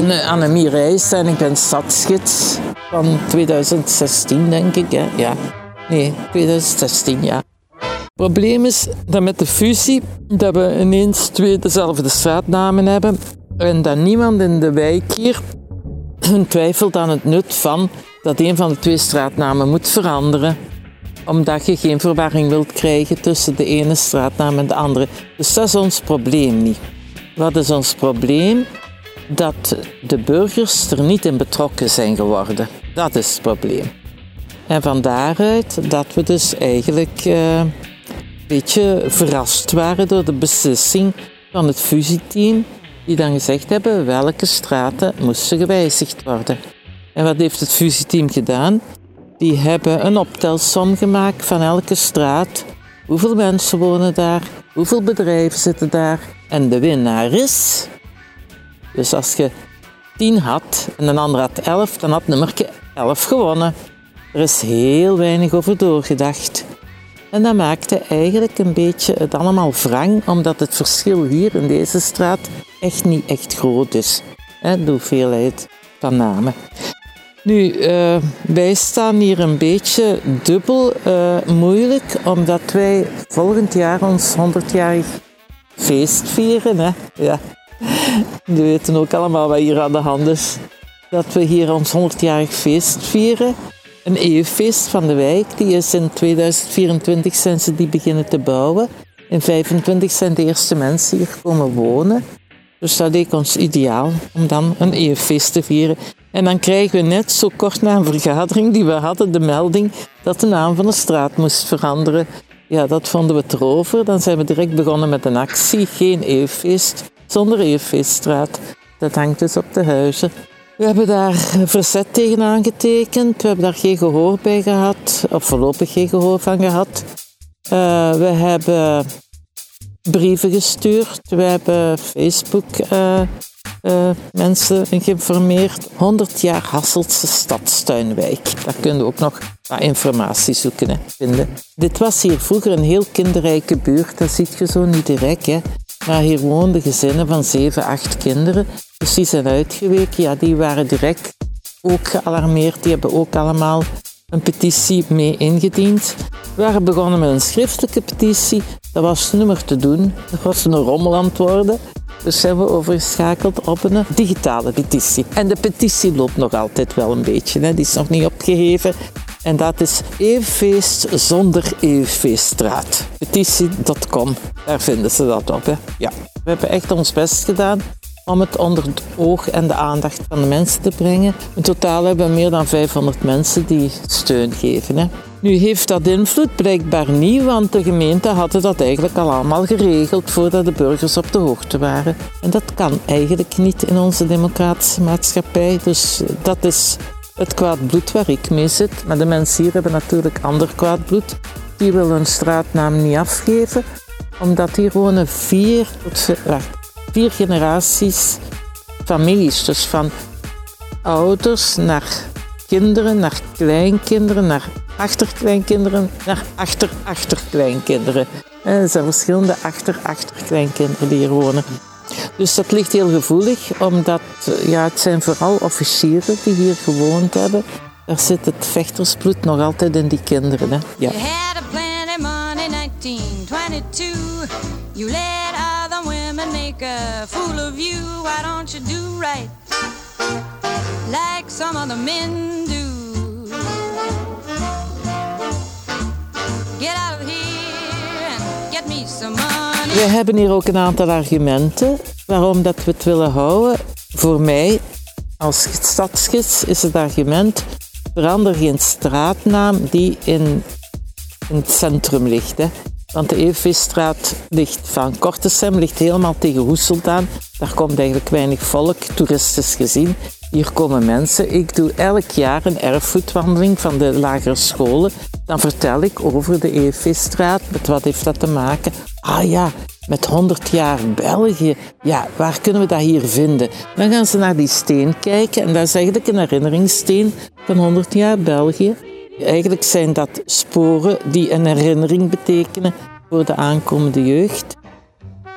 ben eh, Annemie Reis en ik ben stadsgids van 2016, denk ik. Hè? Ja. Nee, 2016, ja. Het probleem is dat met de fusie dat we ineens twee dezelfde straatnamen hebben en dat niemand in de wijk hier twijfelt aan het nut van dat een van de twee straatnamen moet veranderen omdat je geen verwarring wilt krijgen tussen de ene straatnaam en de andere. Dus dat is ons probleem niet. Wat is ons probleem? Dat de burgers er niet in betrokken zijn geworden. Dat is het probleem. En van daaruit dat we dus eigenlijk uh, een beetje verrast waren door de beslissing van het fusieteam, die dan gezegd hebben welke straten moesten gewijzigd worden. En wat heeft het fusieteam gedaan? Die hebben een optelsom gemaakt van elke straat. Hoeveel mensen wonen daar? Hoeveel bedrijven zitten daar? En de winnaar is. Dus als je 10 had en een ander had 11, dan had nummerke 11 gewonnen. Er is heel weinig over doorgedacht. En dat maakte eigenlijk een beetje het allemaal wrang, omdat het verschil hier in deze straat echt niet echt groot is. De hoeveelheid van namen. Nu, uh, wij staan hier een beetje dubbel uh, moeilijk, omdat wij volgend jaar ons 100-jarig feest vieren. Hè? Ja. We weten ook allemaal wat hier aan de hand is. Dat we hier ons 100-jarig feest vieren. Een eeuwfeest van de wijk. Die is in 2024 zijn ze die beginnen te bouwen. In 2025 zijn de eerste mensen hier komen wonen. Dus dat leek ons ideaal om dan een eeuwfeest te vieren. En dan krijgen we net zo kort na een vergadering die we hadden de melding dat de naam van de straat moest veranderen. Ja, dat vonden we erover. Dan zijn we direct begonnen met een actie. Geen eeuwfeest, zonder eeuwfeeststraat. Dat hangt dus op de huizen. We hebben daar verzet tegen aangetekend. We hebben daar geen gehoor bij gehad, of voorlopig geen gehoor van gehad. Uh, we hebben brieven gestuurd. We hebben Facebook uh, uh, mensen geïnformeerd. 100 jaar Hasseltse stadstuinwijk. Daar kunnen we ook nog wat informatie zoeken en vinden. Dit was hier vroeger een heel kinderrijke buurt. Dat ziet je zo niet direct. Hè. Maar hier woonden gezinnen van 7, 8 kinderen. Dus die zijn uitgeweken. Ja, die waren direct ook gealarmeerd. Die hebben ook allemaal een petitie mee ingediend. We waren begonnen met een schriftelijke petitie. Dat was nummer te doen. Dat was een rommel aan worden. Dus zijn we overgeschakeld op een digitale petitie. En de petitie loopt nog altijd wel een beetje. Hè. Die is nog niet opgeheven. En dat is Eeuwfeest zonder Eeuwfeeststraat. Petitie.com, daar vinden ze dat op. Hè. Ja. We hebben echt ons best gedaan om het onder het oog en de aandacht van de mensen te brengen. In totaal hebben we meer dan 500 mensen die steun geven. Hè. Nu heeft dat invloed blijkbaar niet, want de gemeente hadden dat eigenlijk al allemaal geregeld voordat de burgers op de hoogte waren. En dat kan eigenlijk niet in onze democratische maatschappij. Dus dat is het kwaad bloed waar ik mee zit. Maar de mensen hier hebben natuurlijk ander kwaad bloed. Die willen hun straatnaam niet afgeven, omdat hier wonen vier, vier generaties families. Dus van ouders naar kinderen, naar kleinkinderen, naar achterkleinkinderen, naar achter-achterkleinkinderen. Er zijn verschillende achter-achterkleinkinderen die hier wonen. Dus dat ligt heel gevoelig, omdat ja, het zijn vooral officieren die hier gewoond hebben. Er zit het vechtersbloed nog altijd in die kinderen. Hè? Ja. You let other women make a fool of you. Why don't you do right like some other men We hebben hier ook een aantal argumenten waarom dat we het willen houden. Voor mij als stadsgids is het argument verander geen straatnaam die in, in het centrum ligt. Hè. Want de Eefeeststraat ligt van Kortesem, ligt helemaal tegen Hoeseldaan. Daar komt eigenlijk weinig volk, toeristisch gezien. Hier komen mensen. Ik doe elk jaar een erfgoedwandeling van de lagere scholen. Dan vertel ik over de Eefeeststraat. Met wat heeft dat te maken? Ah ja, met 100 jaar België. Ja, waar kunnen we dat hier vinden? Dan gaan ze naar die steen kijken en dat is eigenlijk een herinneringssteen van 100 jaar België. Eigenlijk zijn dat sporen die een herinnering betekenen voor de aankomende jeugd.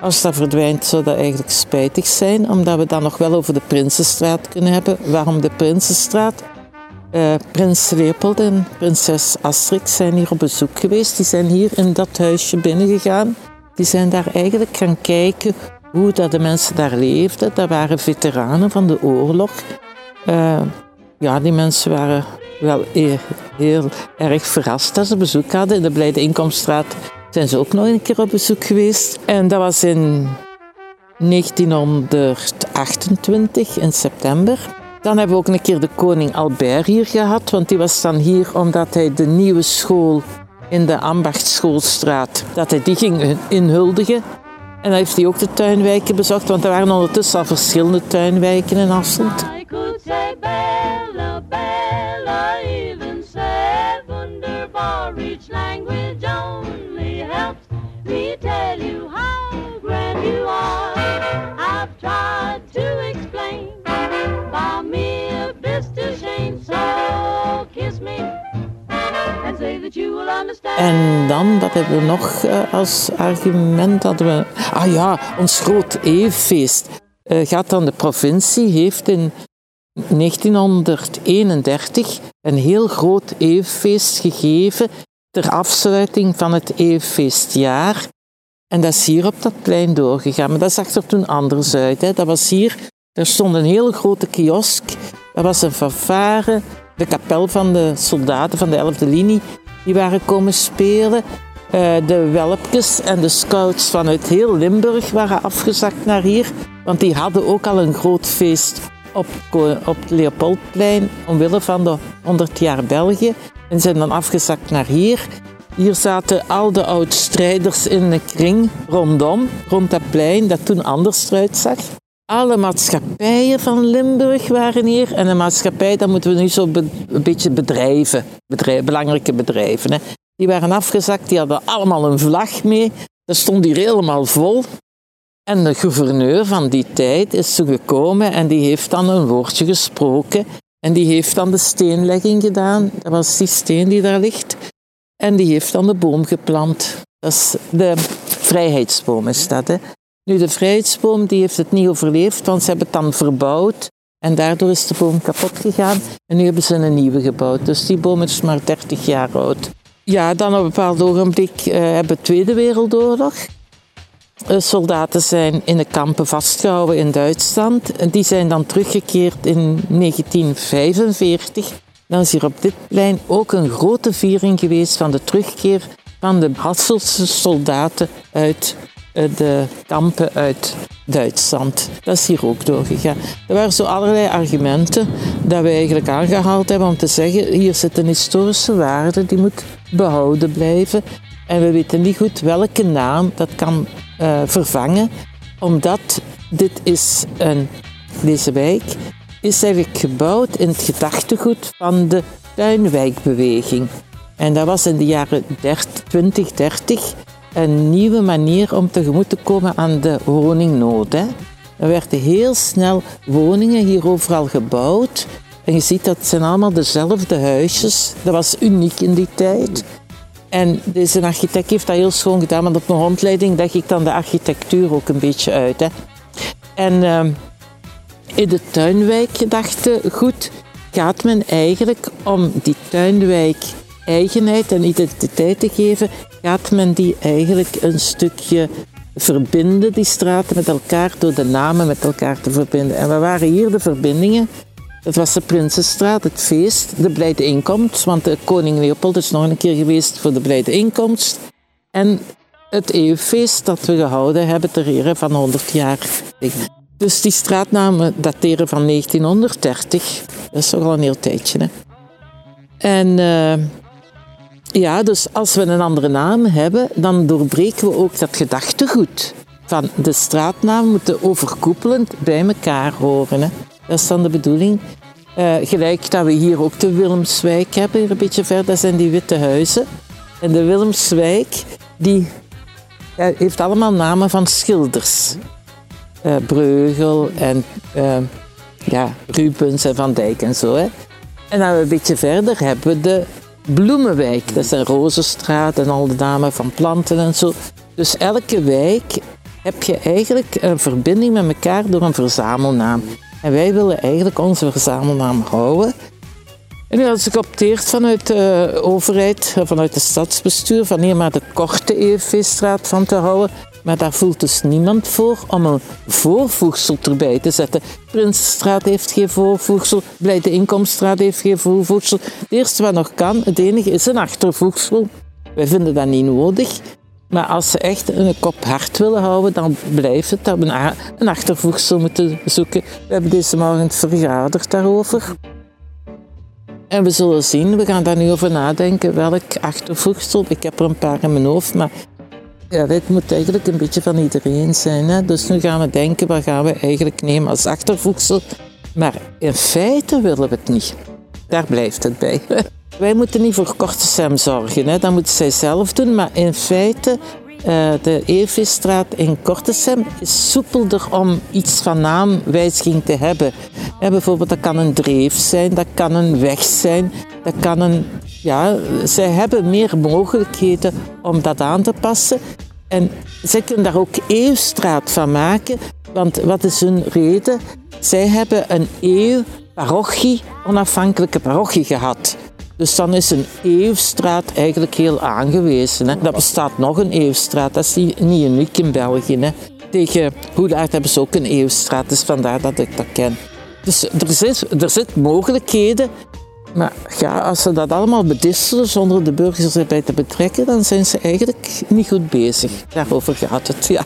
Als dat verdwijnt, zou dat eigenlijk spijtig zijn, omdat we dan nog wel over de Prinsenstraat kunnen hebben. Waarom de Prinsenstraat? Uh, prins Leopold en prinses Astrid zijn hier op bezoek geweest. Die zijn hier in dat huisje binnengegaan. Die zijn daar eigenlijk gaan kijken hoe dat de mensen daar leefden. Dat waren veteranen van de oorlog. Uh, ja, die mensen waren wel heel, heel, erg verrast dat ze bezoek hadden. In de Blijde Inkomstraat zijn ze ook nog een keer op bezoek geweest. En dat was in 1928, in september. Dan hebben we ook een keer de koning Albert hier gehad, want die was dan hier omdat hij de nieuwe school in de Ambachtschoolstraat, dat hij die ging inhuldigen. En dan heeft hij ook de tuinwijken bezocht, want er waren ondertussen al verschillende tuinwijken in Hasselt. En dan, wat hebben we nog uh, als argument? Hadden we, ah ja, ons groot eeffeest. Uh, gaat dan de provincie, heeft in 1931 een heel groot eeffeest gegeven ter afsluiting van het eeffeestjaar. En dat is hier op dat plein doorgegaan. Maar dat zag er toen anders uit. Hè. Dat was hier, er stond een hele grote kiosk. Dat was een fanfare. De kapel van de soldaten van de 11e linie die waren komen spelen. Uh, de welpjes en de scouts vanuit heel Limburg waren afgezakt naar hier. Want die hadden ook al een groot feest op, op het Leopoldplein omwille van de 100 jaar België. En zijn dan afgezakt naar hier. Hier zaten al de oud-strijders in een kring rondom, rond dat plein dat toen anders eruit zag. Alle maatschappijen van Limburg waren hier. En een maatschappij, dat moeten we nu zo een beetje bedrijven, belangrijke bedrijven. Hè. Die waren afgezakt, die hadden allemaal een vlag mee. Dat stond hier helemaal vol. En de gouverneur van die tijd is zo gekomen en die heeft dan een woordje gesproken. En die heeft dan de steenlegging gedaan. Dat was die steen die daar ligt. En die heeft dan de boom geplant. Dat is de vrijheidsboom is dat. Hè. Nu, de vrijheidsboom die heeft het niet overleefd, want ze hebben het dan verbouwd. En daardoor is de boom kapot gegaan. En nu hebben ze een nieuwe gebouwd. Dus die boom is maar 30 jaar oud. Ja, dan op een bepaald ogenblik uh, hebben we Tweede Wereldoorlog. Soldaten zijn in de kampen vastgehouden in Duitsland. En die zijn dan teruggekeerd in 1945. Dan is hier op dit plein ook een grote viering geweest van de terugkeer van de Hasselse soldaten uit eh, de kampen uit Duitsland. Dat is hier ook doorgegaan. Er waren zo allerlei argumenten dat we eigenlijk aangehaald hebben om te zeggen, hier zit een historische waarde, die moet behouden blijven. En we weten niet goed welke naam dat kan uh, vervangen, omdat dit is een, deze wijk is eigenlijk gebouwd in het gedachtegoed van de tuinwijkbeweging. En dat was in de jaren 2030 een nieuwe manier om tegemoet te komen aan de woningnood. Hè. Er werden heel snel woningen hier overal gebouwd. En je ziet dat zijn allemaal dezelfde huisjes. Dat was uniek in die tijd. En deze architect heeft dat heel schoon gedaan, maar op mijn rondleiding leg ik dan de architectuur ook een beetje uit. Hè. En uh, in de tuinwijk gedachte, goed, gaat men eigenlijk om die tuinwijk eigenheid en identiteit te geven, gaat men die eigenlijk een stukje verbinden, die straten met elkaar, door de namen met elkaar te verbinden. En we waren hier de verbindingen. Het was de Prinsenstraat, het feest, de blijde inkomst, want de koning Leopold is nog een keer geweest voor de blijde inkomst. En het eeuwfeest dat we gehouden hebben ter ere van 100 jaar. Dus die straatnamen dateren van 1930. Dat is toch al een heel tijdje. Hè? En uh, ja, dus als we een andere naam hebben, dan doorbreken we ook dat gedachtegoed. Van de straatnaam moeten overkoepelend bij elkaar horen. Hè. Dat is dan de bedoeling. Uh, gelijk dat we hier ook de Willemswijk hebben, hier een beetje verder, zijn die witte huizen. En de Willemswijk, die heeft allemaal namen van schilders. Uh, Breugel en uh, ja, Rubens en Van Dijk en zo. Hè. En dan een beetje verder hebben we de Bloemenwijk. Dat is een rozenstraat en al de namen van planten en zo. Dus elke wijk heb je eigenlijk een verbinding met elkaar door een verzamelnaam. En wij willen eigenlijk onze verzamelnaam houden. En had ze geopteerd vanuit de overheid, vanuit het stadsbestuur, van hier maar de korte EFV-straat van te houden. Maar daar voelt dus niemand voor om een voorvoegsel erbij te zetten. Prinsenstraat heeft geen voorvoegsel, Blijde Inkomstraat heeft geen voorvoegsel. Het eerste wat nog kan, het enige is een achtervoegsel. Wij vinden dat niet nodig. Maar als ze echt een kop hard willen houden, dan blijft het dat we een achtervoegsel moeten zoeken. We hebben deze morgen vergaderd daarover. En we zullen zien, we gaan daar nu over nadenken welk achtervoegsel. Ik heb er een paar in mijn hoofd, maar ja, dit moet eigenlijk een beetje van iedereen zijn. Hè? Dus nu gaan we denken, wat gaan we eigenlijk nemen als achtervoegsel? Maar in feite willen we het niet. Daar blijft het bij. Wij moeten niet voor korte Sam zorgen, hè? dat moet zij zelf doen. Maar in feite, de EV-straat in Kortesem is soepelder om iets van naamwijziging te hebben. bijvoorbeeld, dat kan een dreef zijn, dat kan een weg zijn, dat kan een... Ja, zij hebben meer mogelijkheden om dat aan te passen. En zij kunnen daar ook eeuwstraat van maken, want wat is hun reden? Zij hebben een eeuw parochie, onafhankelijke parochie gehad. Dus dan is een eeuwstraat eigenlijk heel aangewezen. Hè. Dat bestaat nog een eeuwstraat, dat is niet, uniek in België. Hè. Tegen hebben ze ook een eeuwstraat, dus vandaar dat ik dat ken. Dus er er zit mogelijkheden maar ja, als ze dat allemaal bedisselen zonder de burgers erbij te betrekken, dan zijn ze eigenlijk niet goed bezig. Daarover gaat het, ja.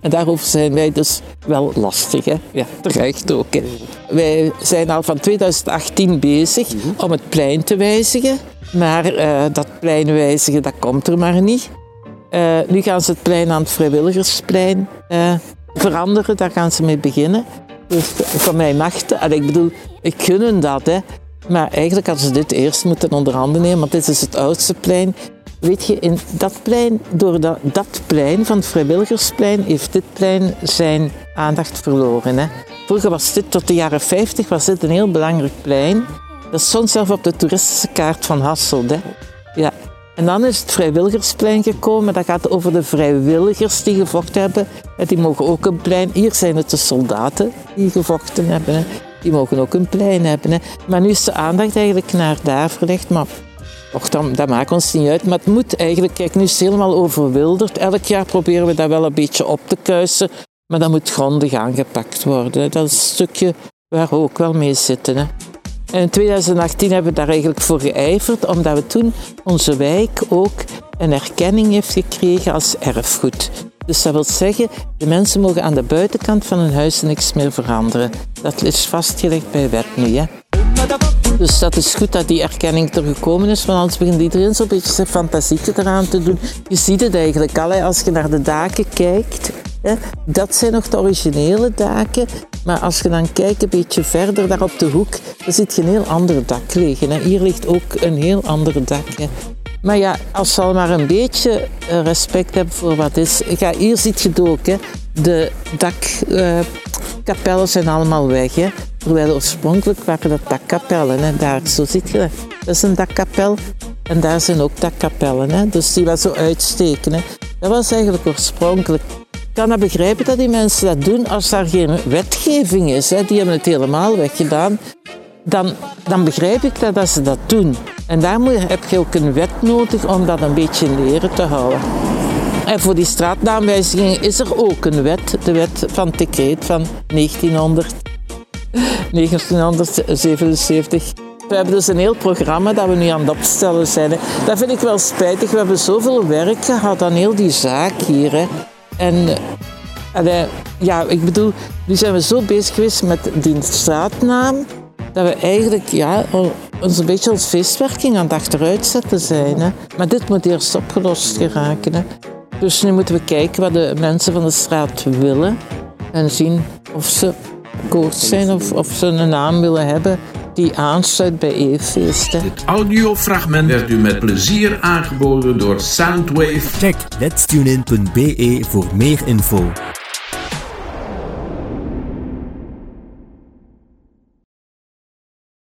En daarover zijn wij dus wel lastig, hè. Ja, terecht ook. Wij zijn al van 2018 bezig om het plein te wijzigen. Maar uh, dat plein wijzigen, dat komt er maar niet. Uh, nu gaan ze het plein aan het Vrijwilligersplein uh, veranderen. Daar gaan ze mee beginnen. Dus van mij mag het. Ik bedoel, ik gun dat, hè. Maar eigenlijk hadden ze dit eerst moeten onder handen nemen, want dit is het oudste plein. Weet je, in dat plein, door dat, dat plein van het Vrijwilligersplein, heeft dit plein zijn aandacht verloren. Hè. Vroeger was dit, tot de jaren 50, was dit een heel belangrijk plein. Dat stond zelf op de toeristische kaart van Hasselt. Hè. Ja. En dan is het Vrijwilligersplein gekomen. Dat gaat over de vrijwilligers die gevochten hebben. Die mogen ook een plein. Hier zijn het de soldaten die gevochten hebben. Die mogen ook een plein hebben. Hè. Maar nu is de aandacht eigenlijk naar daar verlegd. Maar och, dat maakt ons niet uit. Maar het moet eigenlijk, kijk, nu is het helemaal overwilderd. Elk jaar proberen we dat wel een beetje op te kuisen. Maar dat moet grondig aangepakt worden. Dat is een stukje waar we ook wel mee zitten. Hè. En in 2018 hebben we daar eigenlijk voor geijverd, omdat we toen onze wijk ook een erkenning heeft gekregen als erfgoed. Dus dat wil zeggen, de mensen mogen aan de buitenkant van hun huis niks meer veranderen. Dat is vastgelegd bij wet nu. Hè. Dus dat is goed dat die erkenning er gekomen is, want anders begint iedereen zo'n beetje zijn fantasieke eraan te doen. Je ziet het eigenlijk al, als je naar de daken kijkt. Dat zijn nog de originele daken, maar als je dan kijkt een beetje verder daar op de hoek, dan ziet je een heel ander dak liggen. Hier ligt ook een heel ander dak. Maar ja, als je al maar een beetje eh, respect hebt voor wat is. Ja, hier ziet je ook, de dakkapellen zijn allemaal weg. Hè. Terwijl oorspronkelijk waren dat dakkapellen. Hè. Daar, zo ziet je dat. Is een dakkapel. En daar zijn ook dakkapellen. Hè. Dus die wat zo uitsteken. Dat was eigenlijk oorspronkelijk. Ik kan dat begrijpen dat die mensen dat doen als daar geen wetgeving is. Hè. Die hebben het helemaal weggedaan dan, dan begrijp ik dat, dat ze dat doen. En daar heb je ook een wet nodig om dat een beetje leren te houden. En voor die straatnaamwijziging is er ook een wet, de wet van het decreet van 1900, 1977. We hebben dus een heel programma dat we nu aan het opstellen zijn. Dat vind ik wel spijtig. We hebben zoveel werk gehad aan heel die zaak hier. Hè. En ja, ik bedoel, nu zijn we zo bezig geweest met die straatnaam dat we eigenlijk ja, ons een beetje als feestwerking aan het achteruitzetten zijn. Hè. Maar dit moet eerst opgelost geraken. Hè. Dus nu moeten we kijken wat de mensen van de straat willen en zien of ze akkoord zijn of, of ze een naam willen hebben die aansluit bij e-feesten. Dit audiofragment werd u met plezier aangeboden door Soundwave. Check letstunein.be voor meer info.